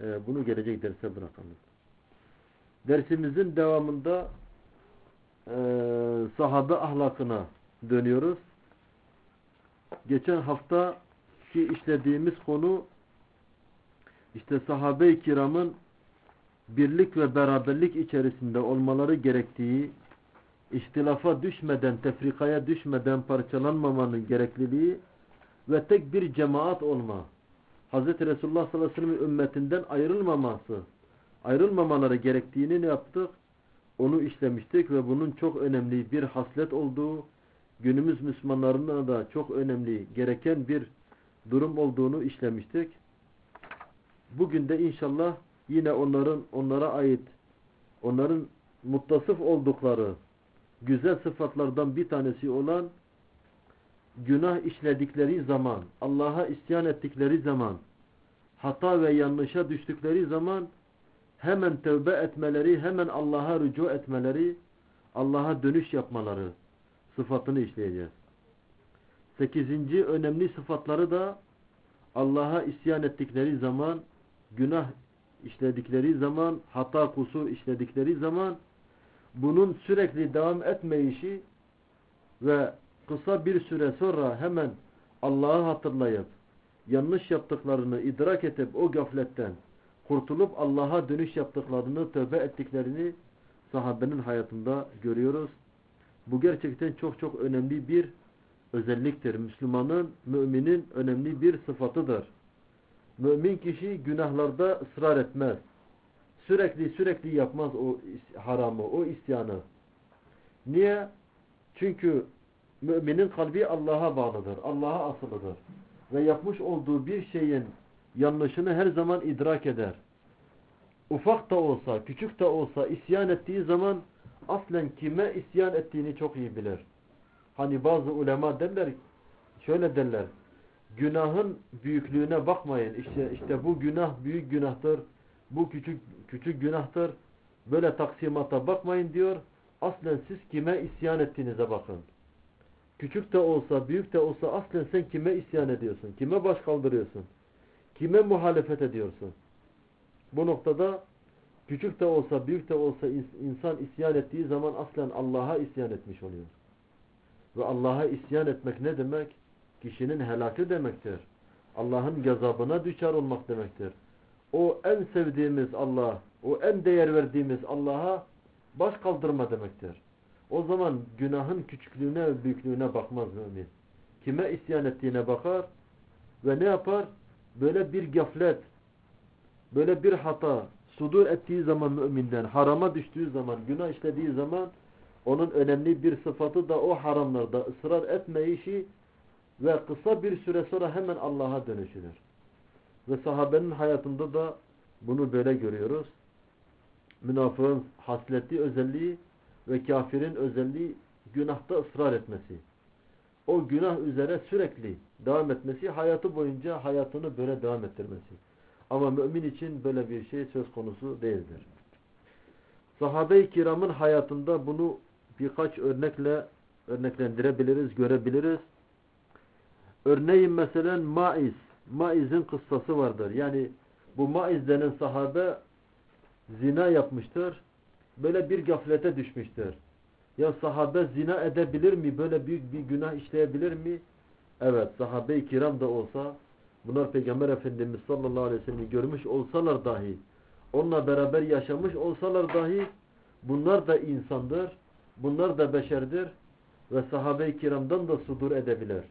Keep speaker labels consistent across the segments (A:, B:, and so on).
A: e, bunu gelecek derse bırakalım. Dersimizin devamında e, sahabe ahlakına dönüyoruz. Geçen hafta ki işlediğimiz konu işte sahabe-i kiramın birlik ve beraberlik içerisinde olmaları gerektiği, ihtilafa düşmeden, tefrikaya düşmeden parçalanmamanın gerekliliği ve tek bir cemaat olma, Hz. Resulullah sallallahu aleyhi ve sellem ümmetinden ayrılmaması, ayrılmamaları gerektiğini ne yaptık? Onu işlemiştik ve bunun çok önemli bir haslet olduğu, günümüz Müslümanlarına da çok önemli, gereken bir durum olduğunu işlemiştik. Bugün de inşallah yine onların onlara ait onların muttasıf oldukları güzel sıfatlardan bir tanesi olan günah işledikleri zaman, Allah'a isyan ettikleri zaman, hata ve yanlışa düştükleri zaman hemen tövbe etmeleri, hemen Allah'a rücu etmeleri, Allah'a dönüş yapmaları sıfatını işleyeceğiz. Sekizinci önemli sıfatları da Allah'a isyan ettikleri zaman, günah işledikleri zaman, hata kusur işledikleri zaman bunun sürekli devam etmeyişi ve kısa bir süre sonra hemen Allah'ı hatırlayıp yanlış yaptıklarını idrak edip o gafletten kurtulup Allah'a dönüş yaptıklarını, tövbe ettiklerini sahabenin hayatında görüyoruz. Bu gerçekten çok çok önemli bir özelliktir. Müslümanın, müminin önemli bir sıfatıdır. Mümin kişi günahlarda ısrar etmez. Sürekli sürekli yapmaz o haramı, o isyanı. Niye? Çünkü müminin kalbi Allah'a bağlıdır. Allah'a asılıdır. Ve yapmış olduğu bir şeyin yanlışını her zaman idrak eder. Ufak da olsa, küçük de olsa isyan ettiği zaman aslen kime isyan ettiğini çok iyi bilir. Hani bazı ulema derler, şöyle derler, günahın büyüklüğüne bakmayın. İşte, işte bu günah büyük günahtır, bu küçük küçük günahtır. Böyle taksimata bakmayın diyor. Aslen siz kime isyan ettiğinize bakın. Küçük de olsa, büyük de olsa aslen sen kime isyan ediyorsun? Kime baş kaldırıyorsun? Kime muhalefet ediyorsun? Bu noktada küçük de olsa, büyük de olsa insan isyan ettiği zaman aslen Allah'a isyan etmiş oluyor. Ve Allah'a isyan etmek ne demek? Kişinin helakı demektir. Allah'ın gazabına düşer olmak demektir. O en sevdiğimiz Allah, o en değer verdiğimiz Allah'a baş kaldırma demektir. O zaman günahın küçüklüğüne ve büyüklüğüne bakmaz mümin. Kime isyan ettiğine bakar ve ne yapar? Böyle bir gaflet, böyle bir hata sudur ettiği zaman müminden, harama düştüğü zaman, günah işlediği zaman onun önemli bir sıfatı da o haramlarda ısrar etmeyişi ve kısa bir süre sonra hemen Allah'a dönüşülür. Ve sahabenin hayatında da bunu böyle görüyoruz. Münafığın hasletli özelliği ve kafirin özelliği günahta ısrar etmesi. O günah üzere sürekli devam etmesi, hayatı boyunca hayatını böyle devam ettirmesi. Ama mümin için böyle bir şey söz konusu değildir. Sahabe-i kiramın hayatında bunu birkaç örnekle örneklendirebiliriz, görebiliriz. Örneğin mesela Maiz. Maiz'in kıssası vardır. Yani bu Maiz denen sahabe zina yapmıştır. Böyle bir gaflete düşmüştür. Ya sahabe zina edebilir mi? Böyle büyük bir günah işleyebilir mi? Evet sahabe-i kiram da olsa bunlar Peygamber Efendimiz sallallahu aleyhi ve sellem'i görmüş olsalar dahi onunla beraber yaşamış olsalar dahi bunlar da insandır. Bunlar da beşerdir. Ve sahabe-i kiramdan da sudur edebilir.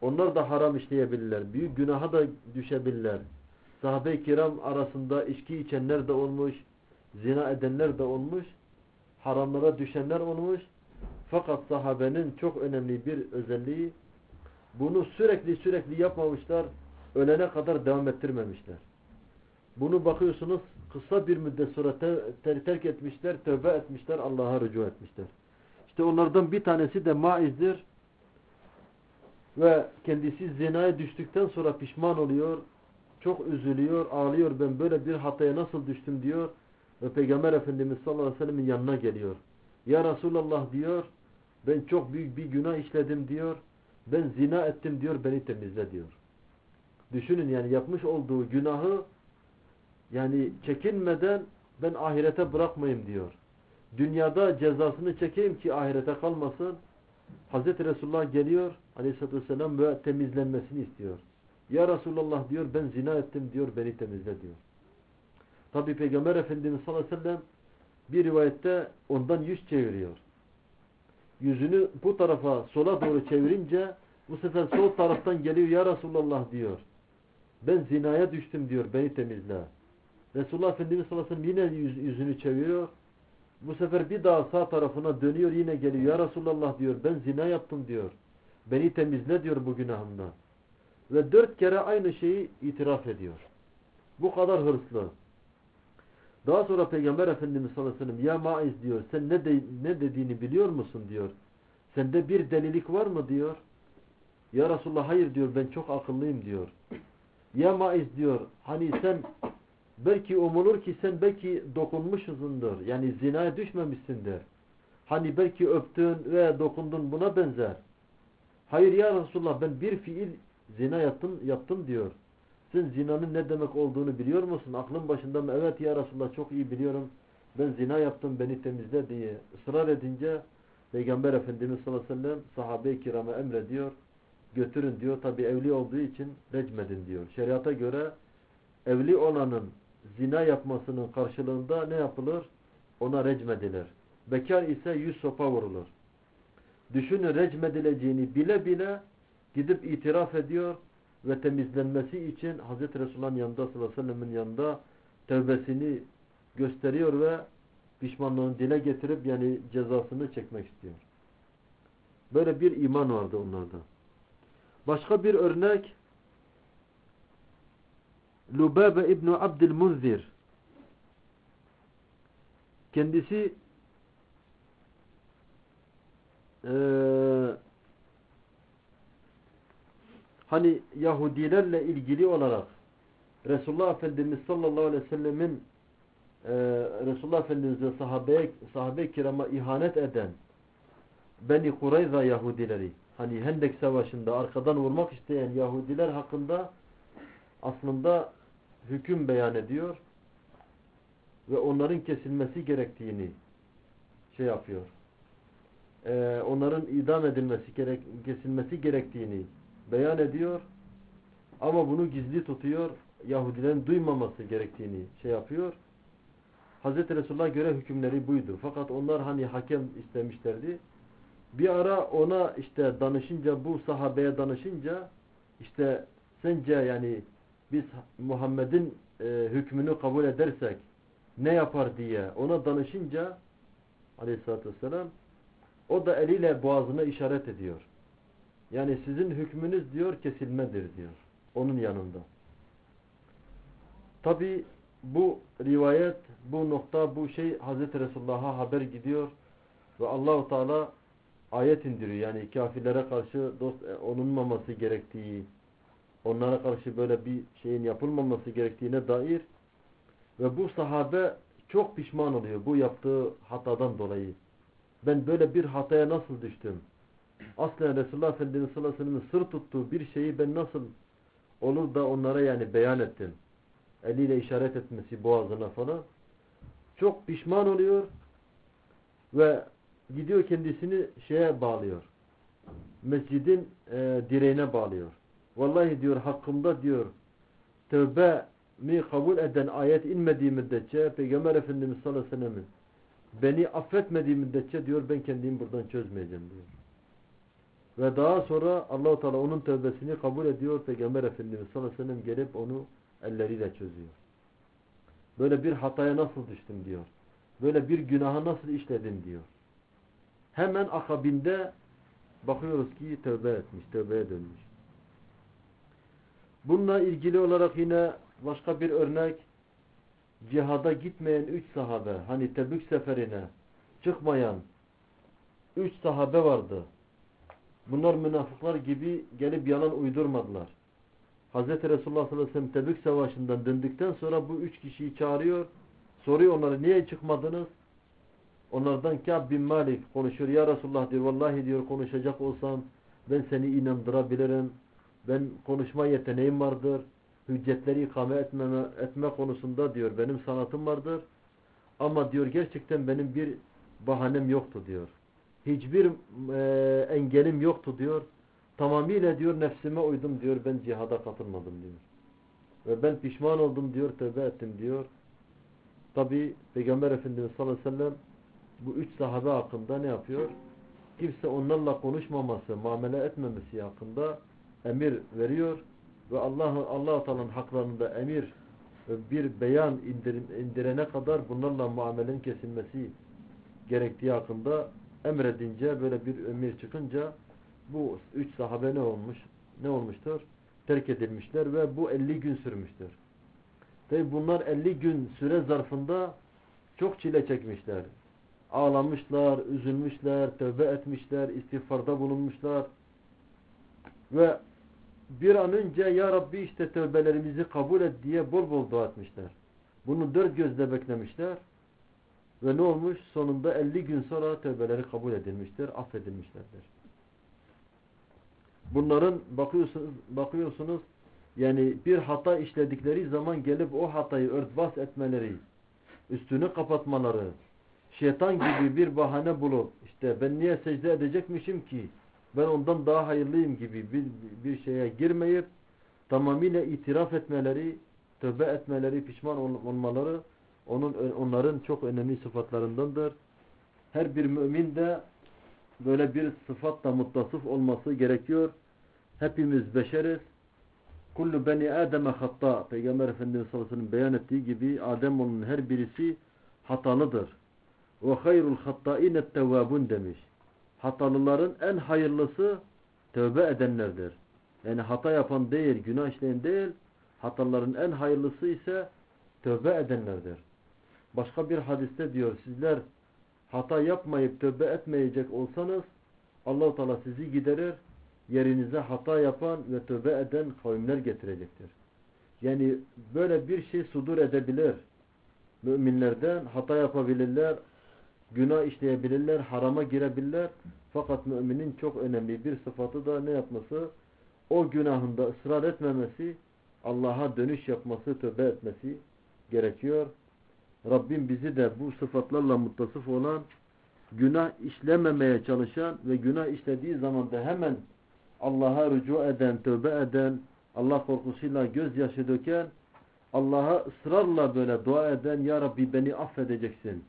A: Onlar da haram işleyebilirler. Büyük günaha da düşebilirler. Sahabe-i kiram arasında içki içenler de olmuş, zina edenler de olmuş, haramlara düşenler olmuş. Fakat sahabenin çok önemli bir özelliği bunu sürekli sürekli yapmamışlar, ölene kadar devam ettirmemişler. Bunu bakıyorsunuz kısa bir müddet sonra te ter terk etmişler, tövbe etmişler, Allah'a rücu etmişler. İşte onlardan bir tanesi de Maiz'dir ve kendisi zinaya düştükten sonra pişman oluyor, çok üzülüyor, ağlıyor. Ben böyle bir hataya nasıl düştüm diyor. Ve Peygamber Efendimiz sallallahu aleyhi ve sellem'in yanına geliyor. Ya Resulallah diyor, ben çok büyük bir günah işledim diyor. Ben zina ettim diyor, beni temizle diyor. Düşünün yani yapmış olduğu günahı Yani çekinmeden ben ahirete bırakmayayım diyor. Dünyada cezasını çekeyim ki ahirete kalmasın. Hazreti Resulullah geliyor aleyhissalatü vesselam ve temizlenmesini istiyor. Ya Resulullah diyor ben zina ettim diyor beni temizle diyor. Tabi Peygamber Efendimiz sallallahu aleyhi ve sellem bir rivayette ondan yüz çeviriyor. Yüzünü bu tarafa sola doğru çevirince bu sefer sol taraftan geliyor ya Resulullah diyor. Ben zinaya düştüm diyor beni temizle. Resulullah Efendimiz sallallahu aleyhi ve sellem yine yüz, yüzünü çeviriyor. Bu sefer bir daha sağ tarafına dönüyor yine geliyor. Ya Resulallah diyor ben zina yaptım diyor. Beni temizle diyor bu günahımdan. Ve dört kere aynı şeyi itiraf ediyor. Bu kadar hırslı. Daha sonra Peygamber Efendimiz sallallahu aleyhi ve sellem ya Maiz diyor sen ne, de, ne dediğini biliyor musun diyor. Sende bir delilik var mı diyor. Ya Resulullah hayır diyor ben çok akıllıyım diyor. Ya Maiz diyor hani sen belki umulur ki sen belki dokunmuşsundur. Yani zinaya düşmemişsindir. Hani belki öptün ve dokundun buna benzer. Hayır ya Resulullah ben bir fiil zina yaptım, yaptım diyor. Sen zinanın ne demek olduğunu biliyor musun? Aklın başında mı? Evet ya Resulullah çok iyi biliyorum. Ben zina yaptım beni temizle diye ısrar edince Peygamber Efendimiz sallallahu aleyhi ve sellem sahabe-i kirama emrediyor. Götürün diyor. Tabi evli olduğu için recmedin diyor. Şeriata göre evli olanın zina yapmasının karşılığında ne yapılır? Ona recmedilir. Bekar ise yüz sopa vurulur. Düşünün recmedileceğini bile bile gidip itiraf ediyor ve temizlenmesi için Hz. Resulullah'ın yanında sallallahu aleyhi ve yanında tevbesini gösteriyor ve pişmanlığını dile getirip yani cezasını çekmek istiyor. Böyle bir iman vardı onlarda. Başka bir örnek Lubabe İbni Abdülmunzir kendisi eee hani Yahudilerle ilgili olarak Resulullah Efendimiz sallallahu aleyhi ve sellemin e, Resulullah Efendimiz ve sahabe, sahabe kirama ihanet eden Beni Kureyza Yahudileri hani Hendek Savaşı'nda arkadan vurmak isteyen Yahudiler hakkında aslında hüküm beyan ediyor ve onların kesilmesi gerektiğini şey yapıyor. Ee, onların idam edilmesi gerek, kesilmesi gerektiğini beyan ediyor. Ama bunu gizli tutuyor. Yahudilerin duymaması gerektiğini şey yapıyor. Hz. Resulullah'a göre hükümleri buydu. Fakat onlar hani hakem istemişlerdi. Bir ara ona işte danışınca bu sahabeye danışınca işte sence yani biz Muhammed'in e, hükmünü kabul edersek ne yapar diye ona danışınca aleyhissalatü vesselam o da eliyle boğazına işaret ediyor. Yani sizin hükmünüz diyor kesilmedir diyor. Onun yanında. Tabi bu rivayet, bu nokta, bu şey Hazreti Resulullah'a haber gidiyor ve Allahu Teala ayet indiriyor. Yani kafirlere karşı dost e, olunmaması gerektiği, onlara karşı böyle bir şeyin yapılmaması gerektiğine dair ve bu sahabe çok pişman oluyor bu yaptığı hatadan dolayı. Ben böyle bir hataya nasıl düştüm? Aslen Resulullah Efendimiz sallallahu aleyhi ve sellem'in sır tuttuğu bir şeyi ben nasıl olur da onlara yani beyan ettim. Eliyle işaret etmesi boğazına falan. Çok pişman oluyor ve gidiyor kendisini şeye bağlıyor. Mescidin e, direğine bağlıyor. Vallahi diyor hakkımda diyor tövbe mi kabul eden ayet inmediği müddetçe Peygamber Efendimiz sallallahu aleyhi ve sellem'in beni affetmediği müddetçe diyor ben kendimi buradan çözmeyeceğim diyor. Ve daha sonra Allahu Teala onun tövbesini kabul ediyor. Peygamber Efendimiz sallallahu aleyhi ve sellem gelip onu elleriyle çözüyor. Böyle bir hataya nasıl düştüm diyor. Böyle bir günaha nasıl işledin diyor. Hemen akabinde bakıyoruz ki tövbe etmiş, tövbeye dönmüş. Bununla ilgili olarak yine başka bir örnek cihada gitmeyen üç sahabe hani Tebük seferine çıkmayan üç sahabe vardı. Bunlar münafıklar gibi gelip yalan uydurmadılar. Hz. Resulullah sallallahu aleyhi ve sellem Tebük savaşından döndükten sonra bu üç kişiyi çağırıyor. Soruyor onlara niye çıkmadınız? Onlardan Kâb bin Malik konuşuyor. Ya Resulullah diyor vallahi diyor konuşacak olsam ben seni inandırabilirim. Ben konuşma yeteneğim vardır. hüccetleri ikame etmeme, etme konusunda diyor benim sanatım vardır. Ama diyor gerçekten benim bir bahanem yoktu diyor. Hiçbir e, engelim yoktu diyor. Tamamıyla diyor nefsime uydum diyor ben cihada katılmadım diyor. Ve ben pişman oldum diyor tövbe ettim diyor. Tabi Peygamber Efendimiz sallallahu aleyhi ve sellem bu üç sahabe hakkında ne yapıyor? Kimse onlarla konuşmaması, muamele etmemesi hakkında emir veriyor ve Allah Allah Teala'nın haklarında emir bir beyan indir, indirene kadar bunlarla muamelenin kesilmesi gerektiği hakkında emredince böyle bir emir çıkınca bu üç sahabe ne olmuş? Ne olmuştur? Terk edilmişler ve bu 50 gün sürmüştür. Tabi bunlar 50 gün süre zarfında çok çile çekmişler. Ağlamışlar, üzülmüşler, tövbe etmişler, istiğfarda bulunmuşlar. Ve bir an önce ya Rabbi işte tövbelerimizi kabul et diye bol bol dua etmişler. Bunu dört gözle beklemişler. Ve ne olmuş? Sonunda 50 gün sonra tövbeleri kabul edilmiştir, affedilmişlerdir. Bunların bakıyorsunuz, bakıyorsunuz yani bir hata işledikleri zaman gelip o hatayı örtbas etmeleri, üstünü kapatmaları, şeytan gibi bir bahane bulup işte ben niye secde edecekmişim ki ben ondan daha hayırlıyım gibi bir, bir şeye girmeyip tamamıyla itiraf etmeleri, tövbe etmeleri, pişman olmaları onun onların çok önemli sıfatlarındandır. Her bir mümin de böyle bir sıfatla muttasıf olması gerekiyor. Hepimiz beşeriz. Kullu beni Adem'e hatta. Peygamber Efendimiz sallallahu beyan ettiği gibi Ademoğlunun her birisi hatalıdır. Ve hayrul hattâine tevvâbun demiş. Hatalıların en hayırlısı tövbe edenlerdir. Yani hata yapan değil, günah işleyen değil, hataların en hayırlısı ise tövbe edenlerdir. Başka bir hadiste diyor sizler hata yapmayıp tövbe etmeyecek olsanız Allah-u Teala sizi giderir yerinize hata yapan ve tövbe eden kavimler getirecektir. Yani böyle bir şey sudur edebilir. Müminlerden hata yapabilirler, günah işleyebilirler, harama girebilirler. Fakat müminin çok önemli bir sıfatı da ne yapması? O günahında ısrar etmemesi, Allah'a dönüş yapması, tövbe etmesi gerekiyor. Rabbim bizi de bu sıfatlarla muttasıf olan, günah işlememeye çalışan ve günah işlediği zaman da hemen Allah'a rücu eden, tövbe eden, Allah korkusuyla gözyaşı döken, Allah'a ısrarla böyle dua eden, Ya Rabbi beni affedeceksin.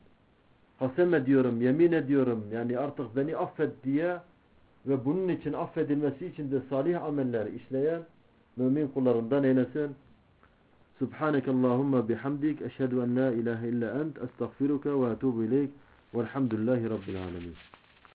A: Kasem ediyorum, yemin ediyorum, yani artık beni affet diye ve bunun için affedilmesi için de salih ameller işleyen mümin kullarından eylesin. سبحانك اللهم بحمدك أشهد أن لا إله إلا أنت أستغفرك وأتوب إليك والحمد لله رب العالمين.